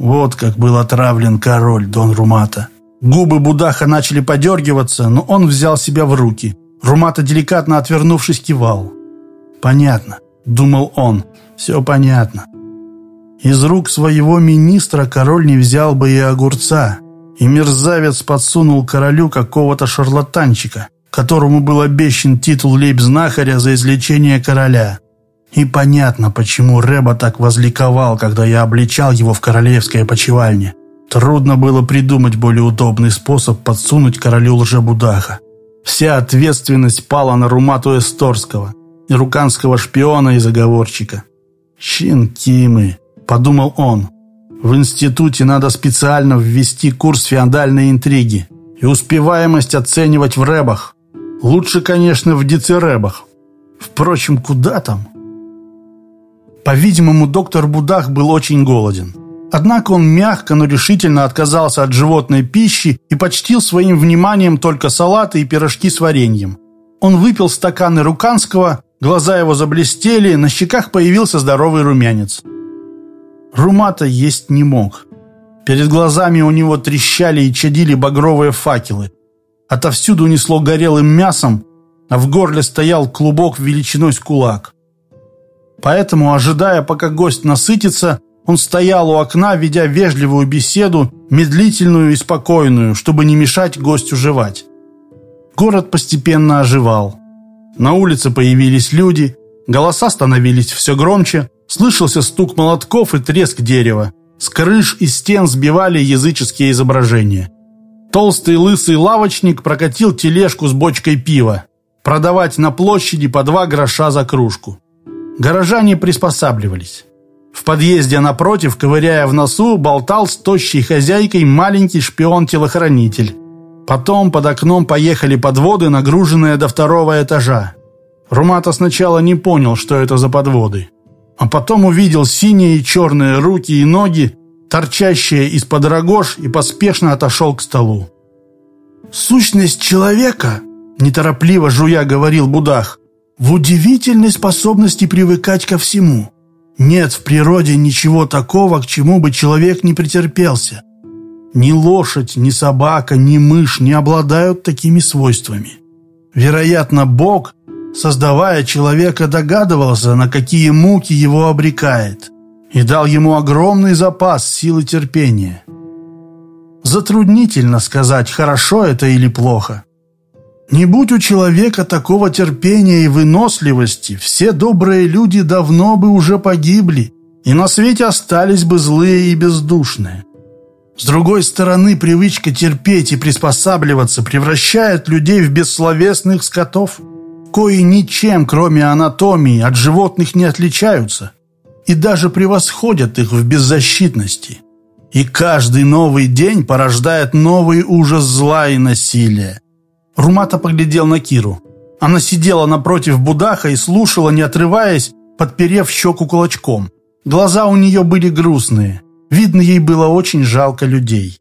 Вот как был отравлен король Дон Румата. Губы Будаха начали подергиваться, но он взял себя в руки. Румата, деликатно отвернувшись, кивал. «Понятно», — думал он, — «все понятно». Из рук своего министра король не взял бы и огурца, и мерзавец подсунул королю какого-то шарлатанчика — которому был обещан титул лейб-знахаря за излечение короля. И понятно, почему Рэба так возликовал, когда я обличал его в королевской опочивальне. Трудно было придумать более удобный способ подсунуть королю лжебудаха. Вся ответственность пала на Румату Эсторского, руканского шпиона и заговорщика. «Щенки мы», — подумал он. «В институте надо специально ввести курс феодальной интриги и успеваемость оценивать в рэбах. Лучше, конечно, в дицеребах. Впрочем, куда там? По-видимому, доктор Будах был очень голоден. Однако он мягко, но решительно отказался от животной пищи и почтил своим вниманием только салаты и пирожки с вареньем. Он выпил стаканы руканского, глаза его заблестели, на щеках появился здоровый румянец. Румата есть не мог. Перед глазами у него трещали и чадили багровые факелы. Отовсюду несло горелым мясом, а в горле стоял клубок величиной с кулак. Поэтому, ожидая, пока гость насытится, он стоял у окна, ведя вежливую беседу, медлительную и спокойную, чтобы не мешать гостю жевать. Город постепенно оживал. На улице появились люди, голоса становились все громче, слышался стук молотков и треск дерева. С крыш и стен сбивали языческие изображения. Толстый лысый лавочник прокатил тележку с бочкой пива. Продавать на площади по два гроша за кружку. Горожане приспосабливались. В подъезде напротив, ковыряя в носу, болтал с тощей хозяйкой маленький шпион-телохранитель. Потом под окном поехали подводы, нагруженные до второго этажа. Румата сначала не понял, что это за подводы. А потом увидел синие и черные руки и ноги, торчащие из-под рогож, и поспешно отошел к столу. «Сущность человека», – неторопливо жуя говорил Будах, – «в удивительной способности привыкать ко всему». Нет в природе ничего такого, к чему бы человек не претерпелся. Ни лошадь, ни собака, ни мышь не обладают такими свойствами. Вероятно, Бог, создавая человека, догадывался, на какие муки его обрекает, и дал ему огромный запас силы терпения. Затруднительно сказать, хорошо это или плохо. Не будь у человека такого терпения и выносливости, все добрые люди давно бы уже погибли, и на свете остались бы злые и бездушные. С другой стороны, привычка терпеть и приспосабливаться превращает людей в бессловесных скотов, кои ничем, кроме анатомии, от животных не отличаются и даже превосходят их в беззащитности. И каждый новый день порождает новый ужас зла и насилия. Румата поглядел на Киру. Она сидела напротив Будаха и слушала, не отрываясь, подперев щеку кулачком. Глаза у нее были грустные. Видно, ей было очень жалко людей.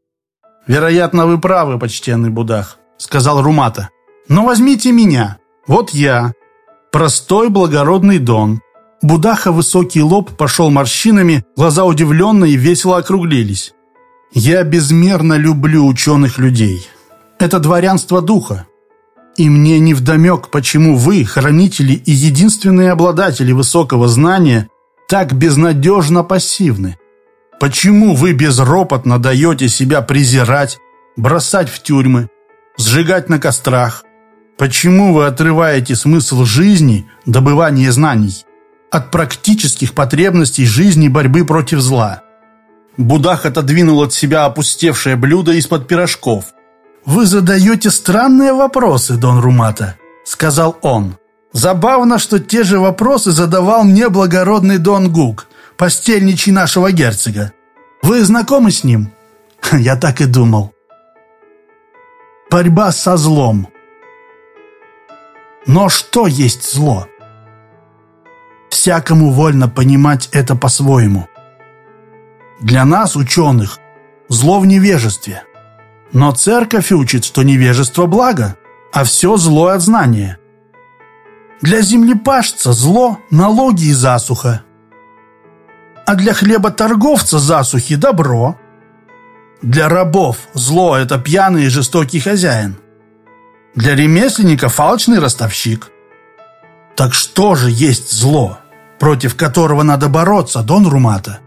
«Вероятно, вы правы, почтенный Будах», — сказал Румата. «Но возьмите меня. Вот я. Простой благородный Дон». Будаха высокий лоб пошел морщинами, глаза удивленно и весело округлились. «Я безмерно люблю ученых людей. Это дворянство духа. И мне невдомек, почему вы, хранители и единственные обладатели высокого знания, так безнадежно пассивны. Почему вы безропотно даете себя презирать, бросать в тюрьмы, сжигать на кострах? Почему вы отрываете смысл жизни, добывания знаний, от практических потребностей жизни борьбы против зла? Будах отодвинул от себя опустевшее блюдо из-под пирожков – «Вы задаете странные вопросы, Дон Румата», — сказал он. «Забавно, что те же вопросы задавал мне благородный Дон Гук, постельничий нашего герцога. Вы знакомы с ним?» «Я так и думал». Борьба со злом. Но что есть зло? Всякому вольно понимать это по-своему. Для нас, ученых, зло в невежестве – но церковь учит, что невежество – благо, а все зло от знания. Для землепашца зло – налоги и засуха. А для хлеботорговца засухи – добро. Для рабов зло – это пьяный и жестокий хозяин. Для ремесленника – фалочный ростовщик. Так что же есть зло, против которого надо бороться, Дон Румата?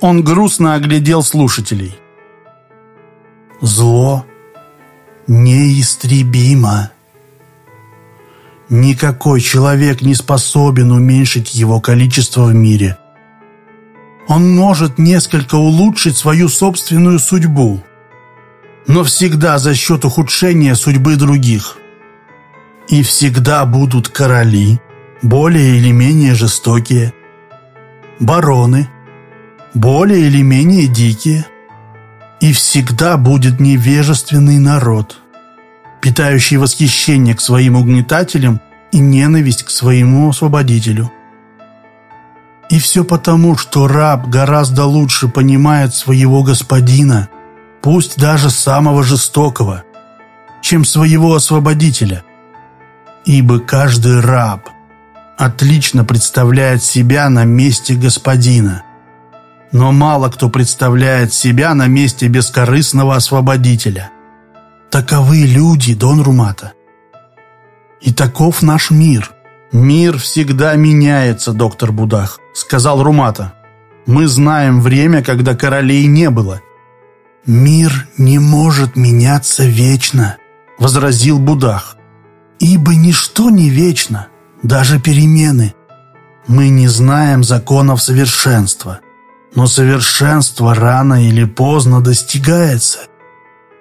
Он грустно оглядел слушателей. Зло неистребимо. Никакой человек не способен уменьшить его количество в мире. Он может несколько улучшить свою собственную судьбу, но всегда за счет ухудшения судьбы других. И всегда будут короли, более или менее жестокие, бароны, более или менее дикие, и всегда будет невежественный народ, питающий восхищение к своим угнетателям и ненависть к своему освободителю. И все потому, что раб гораздо лучше понимает своего господина, пусть даже самого жестокого, чем своего освободителя. Ибо каждый раб отлично представляет себя на месте господина – но мало кто представляет себя на месте бескорыстного освободителя. Таковы люди, Дон Румата. И таков наш мир. Мир всегда меняется, доктор Будах, сказал Румата. Мы знаем время, когда королей не было. Мир не может меняться вечно, — возразил Будах. «Ибо ничто не вечно, даже перемены. Мы не знаем законов совершенства, но совершенство рано или поздно достигается.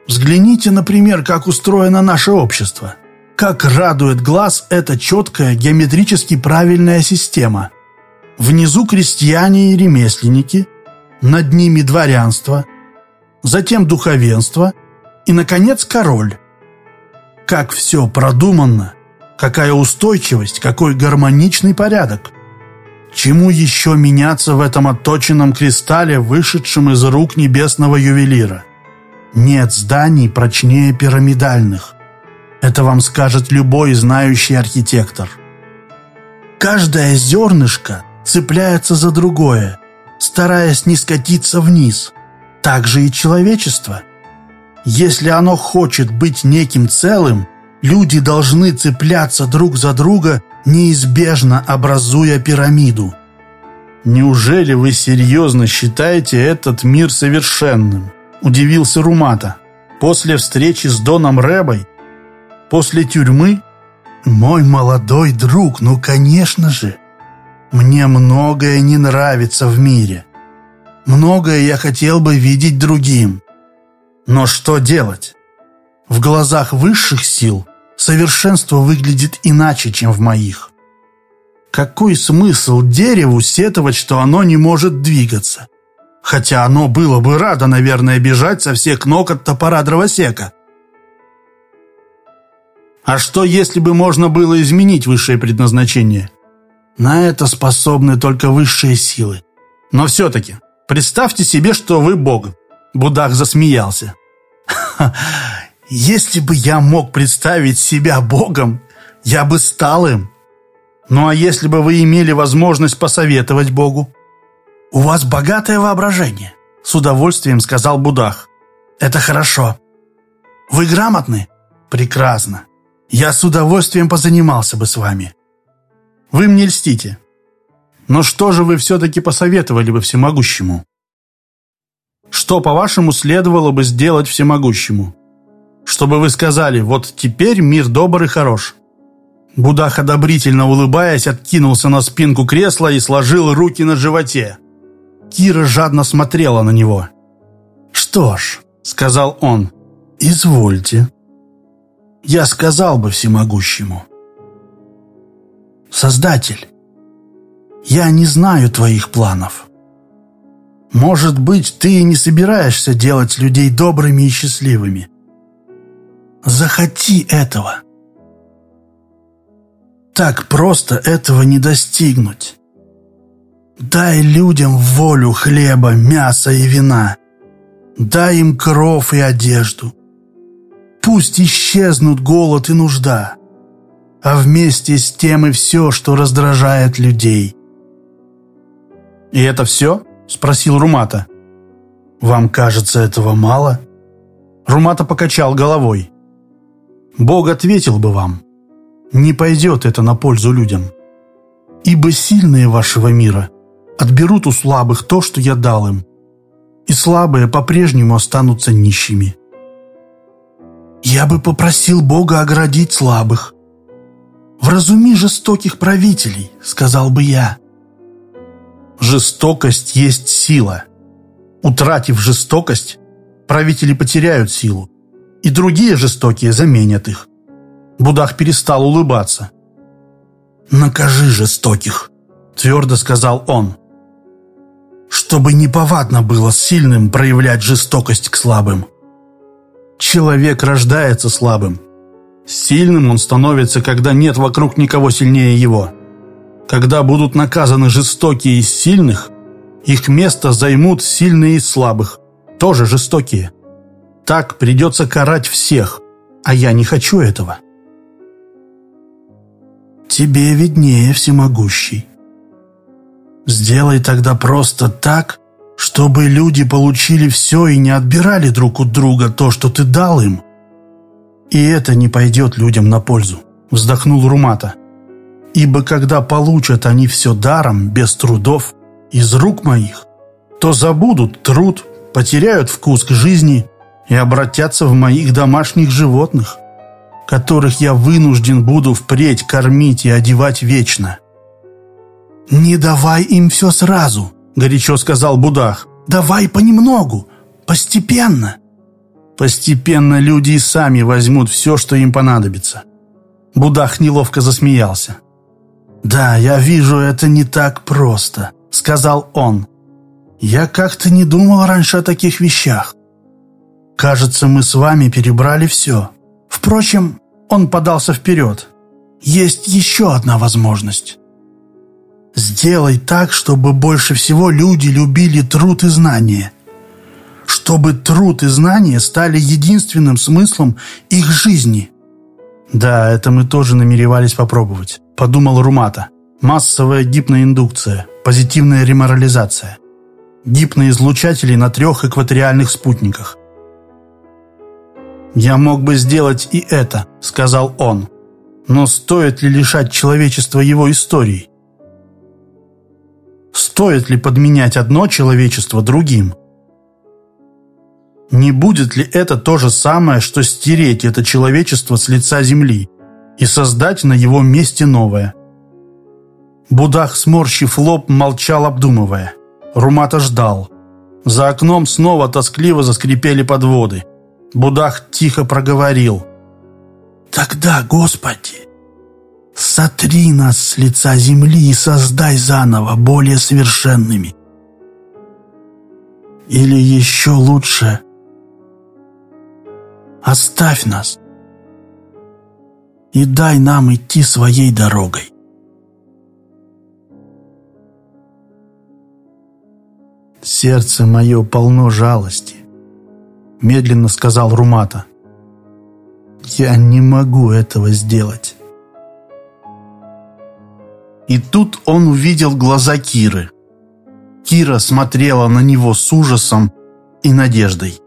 Взгляните, например, как устроено наше общество. Как радует глаз эта четкая, геометрически правильная система. Внизу крестьяне и ремесленники, над ними дворянство, затем духовенство и, наконец, король. Как все продуманно, какая устойчивость, какой гармоничный порядок. Чему еще меняться в этом отточенном кристалле, вышедшем из рук небесного ювелира? Нет зданий прочнее пирамидальных. Это вам скажет любой знающий архитектор. Каждое зернышко цепляется за другое, стараясь не скатиться вниз. Так же и человечество. Если оно хочет быть неким целым, люди должны цепляться друг за друга, неизбежно образуя пирамиду. «Неужели вы серьезно считаете этот мир совершенным?» – удивился Румата. «После встречи с Доном Рэбой? После тюрьмы?» «Мой молодой друг, ну, конечно же! Мне многое не нравится в мире. Многое я хотел бы видеть другим. Но что делать? В глазах высших сил совершенство выглядит иначе, чем в моих. Какой смысл дереву сетовать, что оно не может двигаться? Хотя оно было бы радо, наверное, бежать со всех ног от топора дровосека. А что, если бы можно было изменить высшее предназначение? На это способны только высшие силы. Но все-таки, представьте себе, что вы Бог. Будах засмеялся. Если бы я мог представить себя Богом, я бы стал им. Ну а если бы вы имели возможность посоветовать Богу? У вас богатое воображение, с удовольствием сказал Будах. Это хорошо. Вы грамотны? Прекрасно. Я с удовольствием позанимался бы с вами. Вы мне льстите. Но что же вы все-таки посоветовали бы всемогущему? Что, по-вашему, следовало бы сделать всемогущему? Чтобы вы сказали, вот теперь мир добр и хорош. Будах, одобрительно улыбаясь, откинулся на спинку кресла и сложил руки на животе. Кира жадно смотрела на него. «Что ж», — сказал он, — «извольте». Я сказал бы всемогущему. «Создатель, я не знаю твоих планов. Может быть, ты и не собираешься делать людей добрыми и счастливыми. Захоти этого. Так просто этого не достигнуть. Дай людям волю хлеба, мяса и вина. Дай им кров и одежду. Пусть исчезнут голод и нужда, а вместе с тем и все, что раздражает людей. «И это все?» – спросил Румата. «Вам кажется этого мало?» Румата покачал головой. «Бог ответил бы вам, не пойдет это на пользу людям. Ибо сильные вашего мира отберут у слабых то, что я дал им, и слабые по-прежнему останутся нищими. Я бы попросил Бога оградить слабых. «Вразуми жестоких правителей», — сказал бы я. Жестокость есть сила. Утратив жестокость, правители потеряют силу, и другие жестокие заменят их. Будах перестал улыбаться. «Накажи жестоких», — твердо сказал он. «Чтобы неповадно было сильным проявлять жестокость к слабым». Человек рождается слабым. Сильным он становится, когда нет вокруг никого сильнее его. Когда будут наказаны жестокие из сильных, их место займут сильные из слабых, тоже жестокие. Так придется карать всех, а я не хочу этого. Тебе виднее, всемогущий. Сделай тогда просто так, чтобы люди получили все и не отбирали друг у друга то, что ты дал им. И это не пойдет людям на пользу, вздохнул Румата. Ибо когда получат они все даром, без трудов, из рук моих, то забудут труд, потеряют вкус к жизни и обратятся в моих домашних животных. которых я вынужден буду впредь кормить и одевать вечно. «Не давай им все сразу», — горячо сказал Будах. «Давай понемногу, постепенно». Постепенно люди и сами возьмут все, что им понадобится. Будах неловко засмеялся. «Да, я вижу, это не так просто», — сказал он. «Я как-то не думал раньше о таких вещах. Кажется, мы с вами перебрали все. Впрочем, он подался вперед. Есть еще одна возможность. Сделай так, чтобы больше всего люди любили труд и знания. Чтобы труд и знания стали единственным смыслом их жизни. Да, это мы тоже намеревались попробовать, подумал Румата. Массовая гипноиндукция, позитивная реморализация. Гипноизлучатели на трех экваториальных спутниках. «Я мог бы сделать и это», — сказал он. «Но стоит ли лишать человечества его истории? Стоит ли подменять одно человечество другим? Не будет ли это то же самое, что стереть это человечество с лица земли и создать на его месте новое?» Будах, сморщив лоб, молчал, обдумывая. Румата ждал. За окном снова тоскливо заскрипели подводы. Будах тихо проговорил. «Тогда, Господи, сотри нас с лица земли и создай заново более совершенными. Или еще лучше, оставь нас и дай нам идти своей дорогой». Сердце мое полно жалости медленно сказал Румата. «Я не могу этого сделать». И тут он увидел глаза Киры. Кира смотрела на него с ужасом и надеждой.